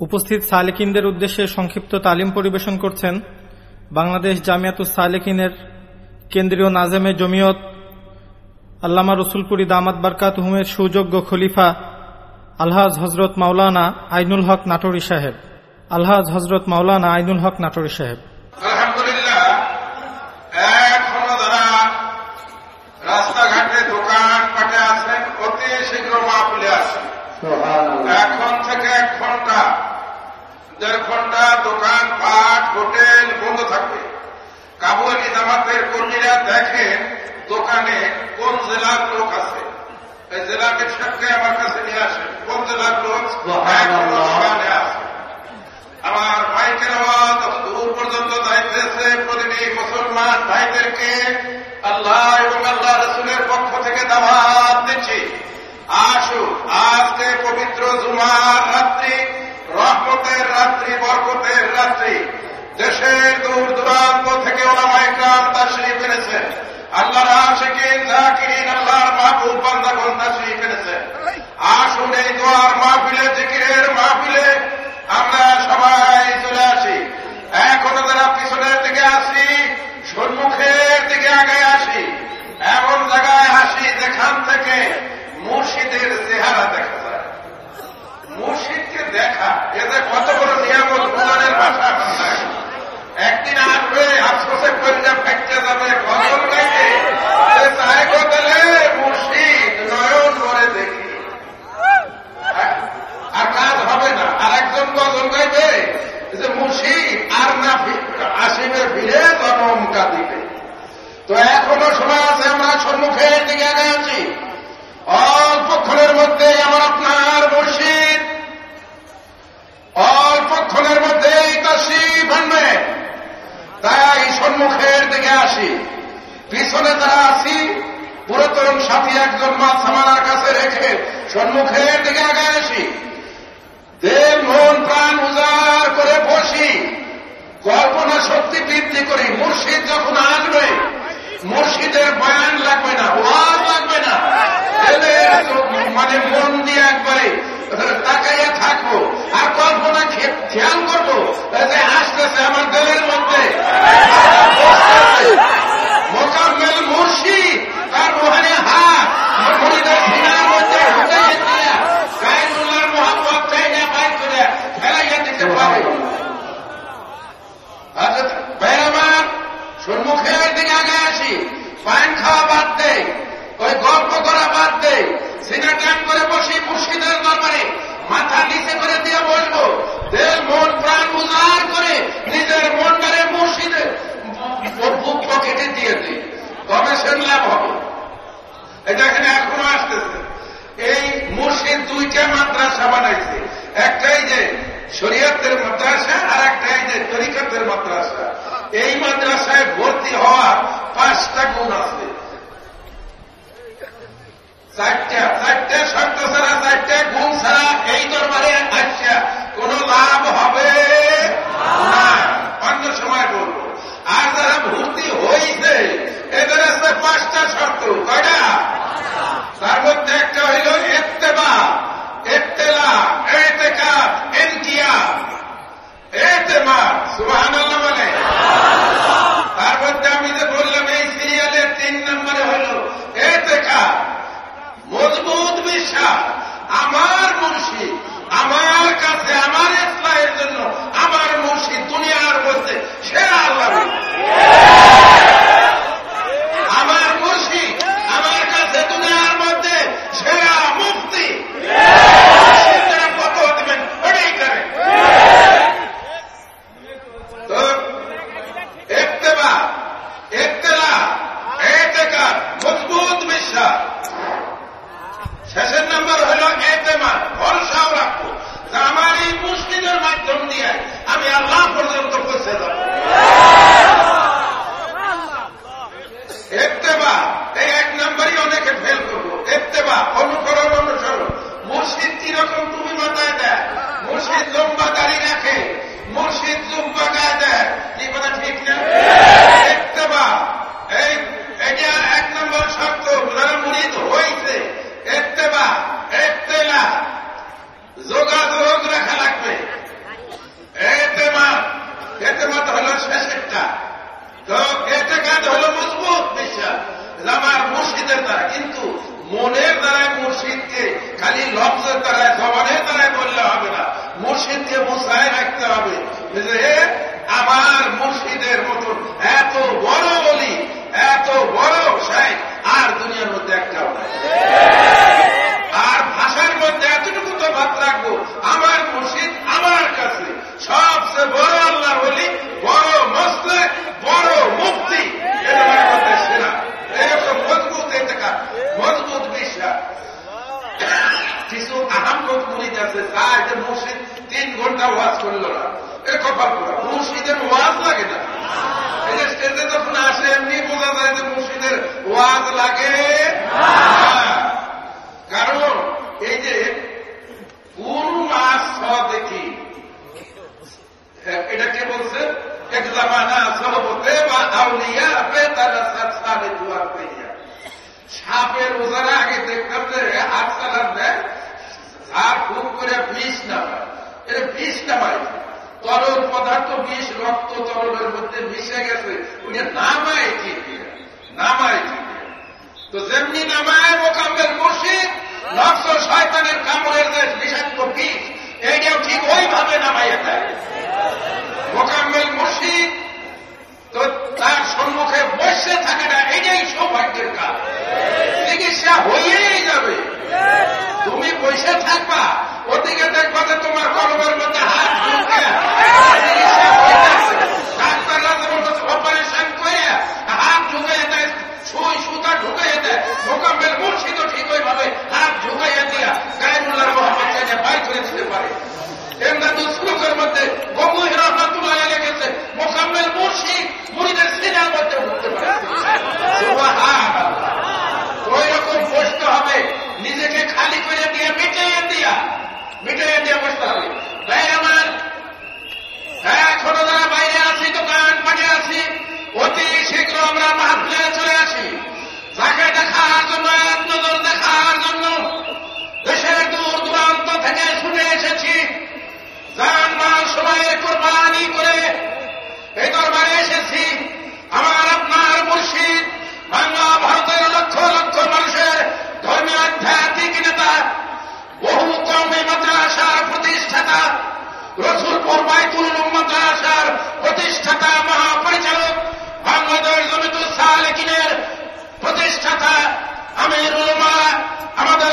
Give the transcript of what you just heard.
উপস্থিত সালেকিনদের উদ্দেশ্যে সংক্ষিপ্ত তালিম পরিবেশন করছেন বাংলাদেশ জামিয়াতুস সালেকিনের কেন্দ্রীয় নাজেমে জমিয়ত আল্লামা রসুলপুরি দামাত বারকাত হুমের সুযোগ্য খলিফা আলহাজ হজরত মাওলানা আইনুল হক নাটোরি সাহেব। আলহাজ হজরত মাওলানা আইনুল হক নাটোরি সাহেব আলহামদুলিল্লাহ এখনও যারা রাস্তাঘাটে দোকান পাটে আছেন অতি শীঘ্র মাহফিলে আসেন এখন থেকে এক ঘণ্টা দেড় ঘণ্টা দোকান পাট হোটেল বন্ধ থাকবে। কাবুয়ানি জামাতের কর্মীরা দেখেন দোকানে কোন জেলার লোক আছে। এই জেলাকে সাথে আমার কাছে নিয়ে আসেন কোন জেলার লোক? দোকানে আছে। আমার মাইকের আওয়াজ দূর পর্যন্ত যাইতেছে প্রতিটি মুসলমান ভাইদেরকে আল্লাহ এবং আল্লাহ রসুলের পক্ষ থেকে দাওয়াত দিচ্ছি। আসুন আজকে পবিত্র জুমার আল্লাহর দিকে আসি এমন জায়গায় আসি যেখান থেকে মুর্শিদের চেহারা দেখা যায়। মুর্শিদকে দেখা এতে কত বড় নিয়ামত ভুলানের ভাষা একদিন আসবে আফসোসে পরিণাম ফেকতে যাবে গজল গাইতে সে চায় বদলে মুর্শিদ নয়ন করে দেখি আর কাজ হবে না আর একজন গজল গাইবে যে মুর্শিদ আর না আসিবে ফিরে জনম কাঁদিবে তো এখনও সময় আছে আমরা সম্মুখের দিকে আগে আছি। অল্পক্ষণের মধ্যে আমার আপনার মুর্শিদ অল্পক্ষণের মধ্যেই তশরিফ আনবে তাই সম্মুখের দিকে আসি। পিছনে যারা আছি, পুরাতন সাথী একজন মাছ সামানার কাছে রেখে সম্মুখের দিকে আগে আসি। দেব মন প্রাণ উজাড় করে বসি। কল্পনা শক্তি বৃদ্ধি করি, মুর্শিদ যখন আসবে মুর্শিদের বয়ান লাগবে না ওয়াজ লাগবে না। মানে মন দিয়ে একবারে তাকাইয়া থাকব মুর্শিদ লম্বা দাড়ি রাখে মুর্শিদ লম্বা গায়ে দেয় কি কথা ঠিক না এত্তেবা এই এটা এক নম্বর শর্ত যারা মুরিদ হয়েছে এত্তেবা এত্তেলা যোগাযোগ রাখা লাগবে মুর্শিদকে হবে যে আমার মুর্শিদের মতন এত বড় বলি এত বড় সাহেব আর দুনিয়ার মধ্যে একটাও নাই। আর ভাষার মধ্যে এতটুকু তো ভাত রাখব, আমার মুর্শিদ আমার কাছে। সবচেয়ে বড় আল্লাহ বলি বড় মসলে বড় মুক্তি সেরা। এরকম মজবুত এটাকা মজবুত বিশ্বাস কিছু আহাম্মদ মুরিদ আছে চায় যে মুর্শিদ ঘণ্টা ওয়াজ করল না। এর কপাল করা মুর্শিদের ওয়াজ লাগে না। এই যে স্টেজে যখন আসে, এমনি বোঝা যায় যে মুর্শিদের ওয়াজ লাগে না। কারণ এই যে কোন মাস দেখি এটা কে বলছে এক জামানা সহবতে বা আউলিয়া পে তারা সাত সালে দুয়ার পেয়ে সাপের ওজারা আগে দেখতাম যে হাত চালান দেয় আর খুব করে বিষ নামায় এটা বিষ নামায় তরল পদার্থ বিষ রক্ত তরলের মধ্যে মিশে গেছে, উনি নামায় কি নামায় কি তো যেমনি নামায় মোকামের মসজিদ নকশ শয়তানের কামড়ের দেশ বিষাক্ত বিষ বাই করে দিতে পারে এমদাদুল সুলুকের মধ্যে রসুলপুর বাইতুল মাদ্রাসার প্রতিষ্ঠাতা মহাপরিচালক বাংলাদেশ জমিতুল সালেকিনের প্রতিষ্ঠাতা আমির আমাদের